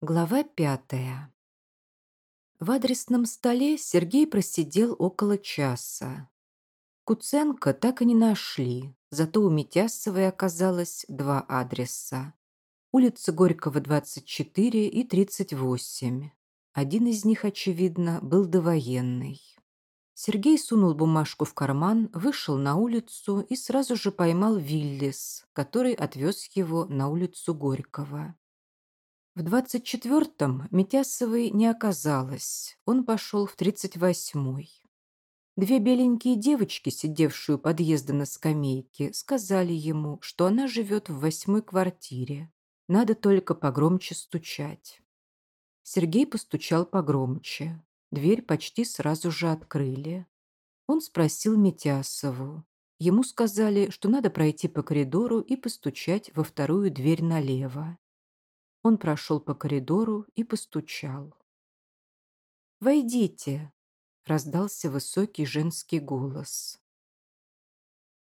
Глава пятая. В адресном столе Сергей просидел около часа. Куценко так и не нашли, зато у Митясовой оказалось два адреса. Улица Горького, 24 и 38. Один из них, очевидно, был довоенный. Сергей сунул бумажку в карман, вышел на улицу и сразу же поймал Виллис, который отвез его на улицу Горького. В двадцать четвертом Митясовой не оказалось, он пошел в тридцать восьмой. Две беленькие девочки, сидевшие у подъезда на скамейке, сказали ему, что она живет в восьмой квартире. Надо только погромче стучать. Сергей постучал погромче. Дверь почти сразу же открыли. Он спросил Митясову. Ему сказали, что надо пройти по коридору и постучать во вторую дверь налево. Он прошел по коридору и постучал. «Войдите!» – раздался высокий женский голос.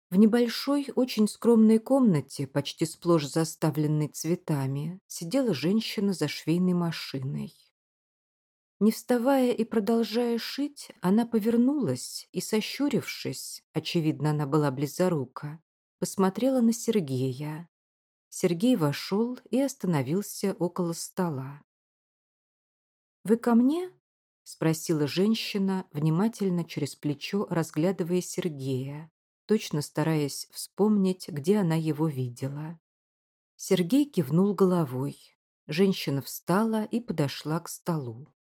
В небольшой, очень скромной комнате, почти сплошь заставленной цветами, сидела женщина за швейной машиной. Не вставая и продолжая шить, она повернулась и, сощурившись, очевидно, она была близорука, посмотрела на Сергея. Сергей вошел и остановился около стола. «Вы ко мне?» – спросила женщина, внимательно через плечо разглядывая Сергея, точно стараясь вспомнить, где она его видела. Сергей кивнул головой. Женщина встала и подошла к столу.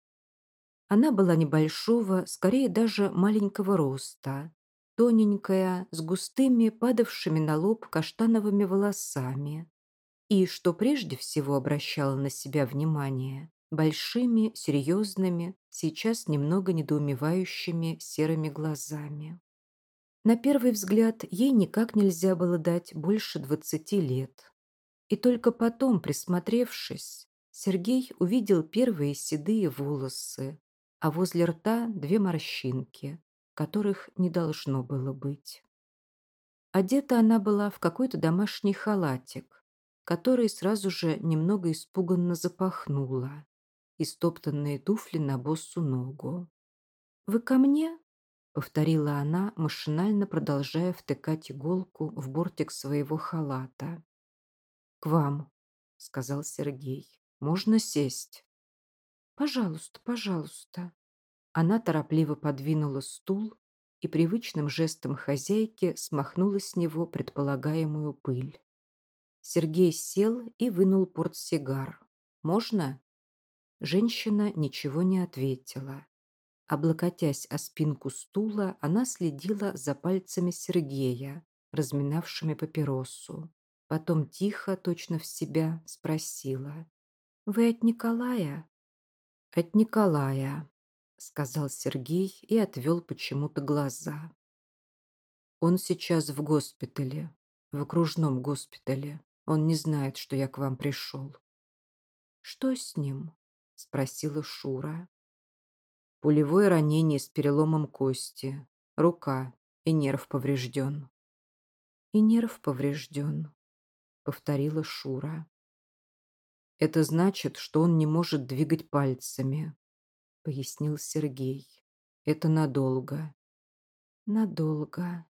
Она была небольшого, скорее даже маленького роста, тоненькая, с густыми, падавшими на лоб каштановыми волосами, и, что прежде всего обращало на себя внимание, большими, серьезными, сейчас немного недоумевающими серыми глазами. На первый взгляд ей никак нельзя было дать больше двадцати лет. И только потом, присмотревшись, Сергей увидел первые седые волосы, а возле рта две морщинки, которых не должно было быть. Одета она была в какой-то домашний халатик, который сразу же немного испуганно запахнула, и стоптанные туфли на боссу ногу. «Вы ко мне?» — повторила она, машинально продолжая втыкать иголку в бортик своего халата. «К вам», — сказал Сергей. «Можно сесть?» «Пожалуйста, пожалуйста». Она торопливо подвинула стул и привычным жестом хозяйки смахнула с него предполагаемую пыль. Сергей сел и вынул портсигар. «Можно?» Женщина ничего не ответила. Облокотясь о спинку стула, она следила за пальцами Сергея, разминавшими папиросу. Потом тихо, точно в себя, спросила. «Вы от Николая?» «От Николая», — сказал Сергей и отвел почему-то глаза. «Он сейчас в госпитале, в окружном госпитале. Он не знает, что я к вам пришел. Что с ним? Спросила Шура. Пулевое ранение с переломом кости. Рука и нерв поврежден. И нерв поврежден, повторила Шура. Это значит, что он не может двигать пальцами, пояснил Сергей. Это надолго. Надолго,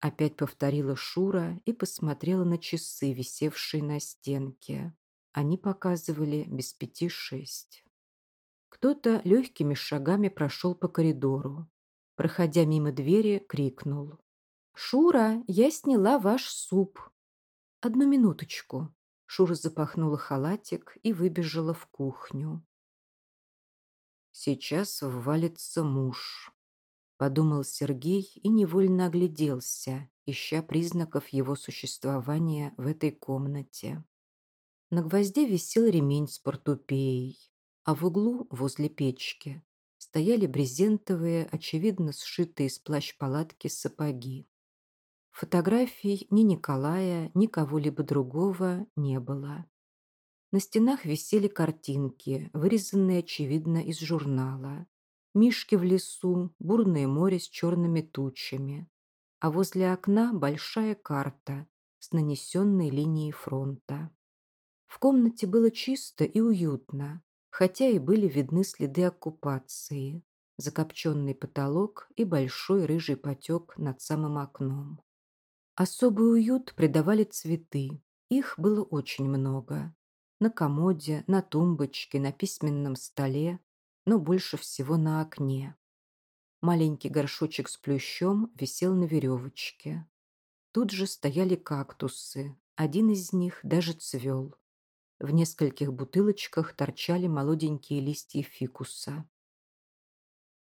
Опять повторила Шура и посмотрела на часы, висевшие на стенке. Они показывали без пяти шесть. Кто-то легкими шагами прошел по коридору. Проходя мимо двери, крикнул. «Шура, я сняла ваш суп!» «Одну минуточку!» Шура запахнула халатик и выбежала в кухню. Сейчас ввалится муж подумал Сергей и невольно огляделся, ища признаков его существования в этой комнате. На гвозде висел ремень с портупеей, а в углу, возле печки, стояли брезентовые, очевидно сшитые из плащ-палатки сапоги. Фотографий ни Николая, ни кого-либо другого не было. На стенах висели картинки, вырезанные, очевидно, из журнала. Мишки в лесу, бурное море с черными тучами. А возле окна большая карта с нанесенной линией фронта. В комнате было чисто и уютно, хотя и были видны следы оккупации, закопченный потолок и большой рыжий потек над самым окном. Особый уют придавали цветы. Их было очень много. На комоде, на тумбочке, на письменном столе, но больше всего на окне. Маленький горшочек с плющом висел на веревочке. Тут же стояли кактусы. Один из них даже цвел. В нескольких бутылочках торчали молоденькие листья фикуса.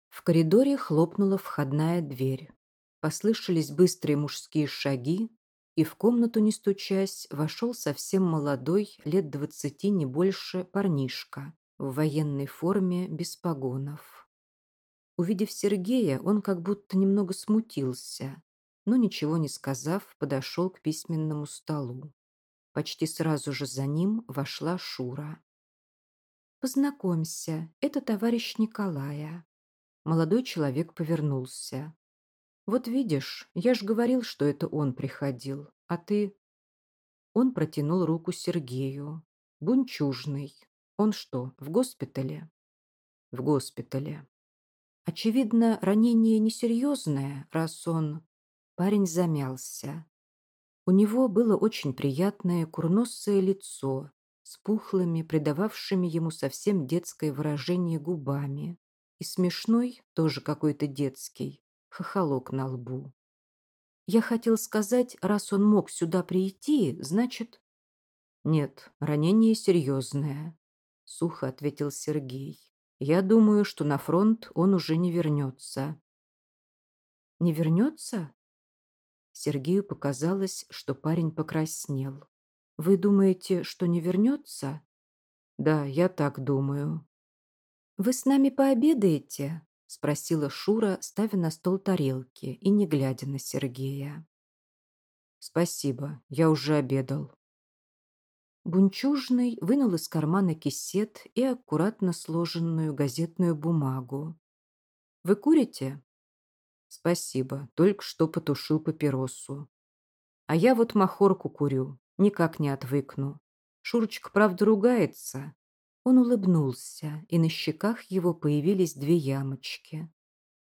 В коридоре хлопнула входная дверь. Послышались быстрые мужские шаги, и в комнату, не стучась, вошел совсем молодой, лет двадцати, не больше, парнишка в военной форме без погонов. Увидев Сергея, он как будто немного смутился, но, ничего не сказав, подошел к письменному столу. Почти сразу же за ним вошла Шура. «Познакомься, это товарищ Николая». Молодой человек повернулся. «Вот видишь, я ж говорил, что это он приходил, а ты...» Он протянул руку Сергею. «Бунчужный. Он что, в госпитале?» «В госпитале». Очевидно, ранение несерьезное, раз он... Парень замялся. У него было очень приятное курносое лицо с пухлыми, придававшими ему совсем детское выражение губами, и смешной, тоже какой-то детский, хохолок на лбу. Я хотел сказать, раз он мог сюда прийти, значит... Нет, ранение серьезное, сухо ответил Сергей. Я думаю, что на фронт он уже не вернется. Не вернется? Сергею показалось, что парень покраснел. «Вы думаете, что не вернется?» «Да, я так думаю». «Вы с нами пообедаете?» – спросила Шура, ставя на стол тарелки и не глядя на Сергея. «Спасибо, я уже обедал». Бунчужный вынул из кармана кисет и аккуратно сложенную газетную бумагу. «Вы курите?» Спасибо, только что потушил папиросу. А я вот махорку курю, никак не отвыкну. Шурочка, правда, ругается. Он улыбнулся, и на щеках его появились две ямочки.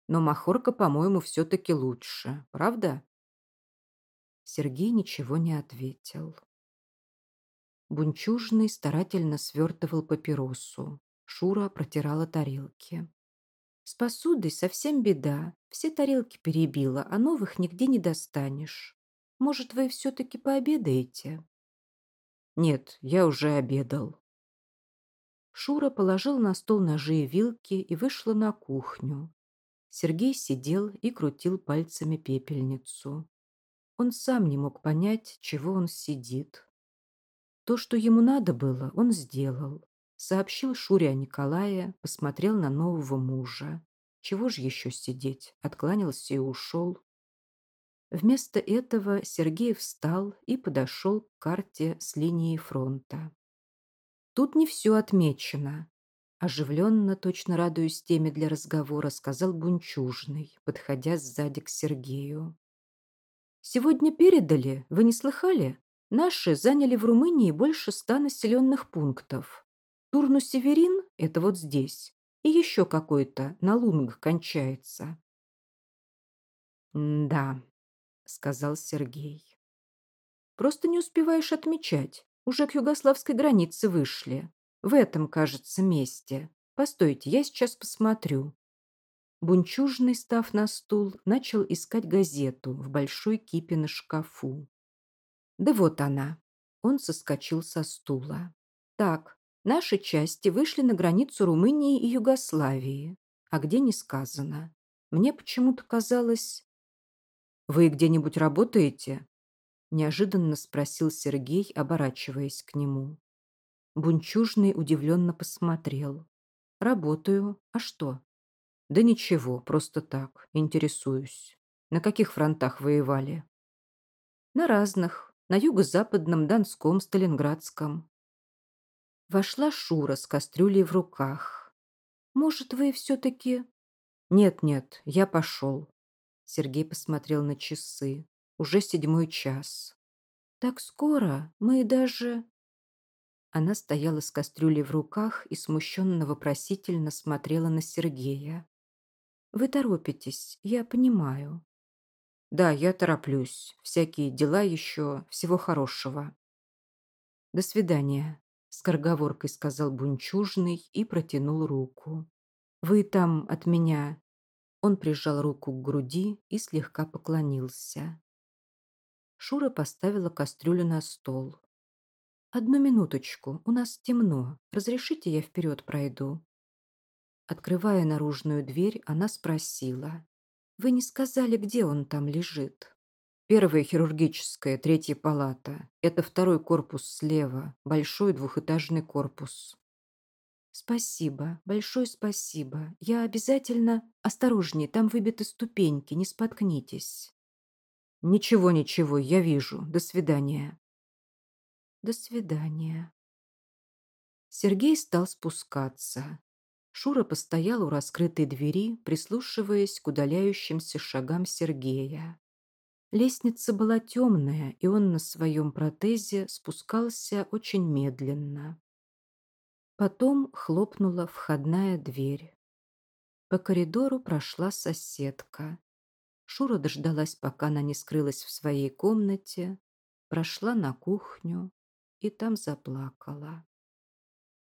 Но махорка, по-моему, все-таки лучше, правда? Сергей ничего не ответил. Бунчужный старательно свертывал папиросу. Шура протирала тарелки. С посудой совсем беда. Все тарелки перебила, а новых нигде не достанешь. Может, вы все-таки пообедаете? Нет, я уже обедал. Шура положил на стол ножи и вилки и вышла на кухню. Сергей сидел и крутил пальцами пепельницу. Он сам не мог понять, чего он сидит. То, что ему надо было, он сделал. Сообщил Шуре о Николае, посмотрел на нового мужа. Чего же еще сидеть? Откланялся и ушел. Вместо этого Сергей встал и подошел к карте с линией фронта. Тут не все отмечено. Оживленно, точно радуясь теме для разговора, сказал Бунчужный, подходя сзади к Сергею. «Сегодня передали, вы не слыхали? Наши заняли в Румынии больше ста населенных пунктов. Турну-Северин – это вот здесь. И еще какой-то на лунг кончается. «Да», – сказал Сергей. «Просто не успеваешь отмечать. Уже к югославской границе вышли. В этом, кажется, месте. Постойте, я сейчас посмотрю». Бунчужный, став на стул, начал искать газету в большой кипе на шкафу. Да вот она. Он соскочил со стула. Так, Наши части вышли на границу Румынии и Югославии, а где не сказано. Мне почему-то казалось... «Вы где-нибудь работаете?» Неожиданно спросил Сергей, оборачиваясь к нему. Бунчужный удивленно посмотрел. «Работаю. А что?» «Да ничего, просто так. Интересуюсь. На каких фронтах воевали?» «На разных. На юго-западном, Донском, Сталинградском. Вошла Шура с кастрюлей в руках. «Может, вы все-таки...» «Нет-нет, я пошел». Сергей посмотрел на часы. Уже седьмой час. «Так скоро? Мы даже...» Она стояла с кастрюлей в руках и смущенно-вопросительно смотрела на Сергея. «Вы торопитесь, я понимаю». «Да, я тороплюсь. Всякие дела еще. Всего хорошего». «До свидания», — скороговоркой сказал Бунчужный и протянул руку. «Вы там от меня...» Он прижал руку к груди и слегка поклонился. Шура поставила кастрюлю на стол. «Одну минуточку, у нас темно. Разрешите, я вперед пройду?» Открывая наружную дверь, она спросила. «Вы не сказали, где он там лежит?» «Первая хирургическая, третья палата. Это второй корпус слева, большой двухэтажный корпус». «Спасибо, большое спасибо. Я обязательно... Осторожнее, там выбиты ступеньки, не споткнитесь». «Ничего, ничего, я вижу. До свидания». «До свидания». Сергей стал спускаться. Шура постоял у раскрытой двери, прислушиваясь к удаляющимся шагам Сергея. Лестница была темная, и он на своем протезе спускался очень медленно. Потом хлопнула входная дверь. По коридору прошла соседка. Шура дождалась, пока она не скрылась в своей комнате, прошла на кухню и там заплакала.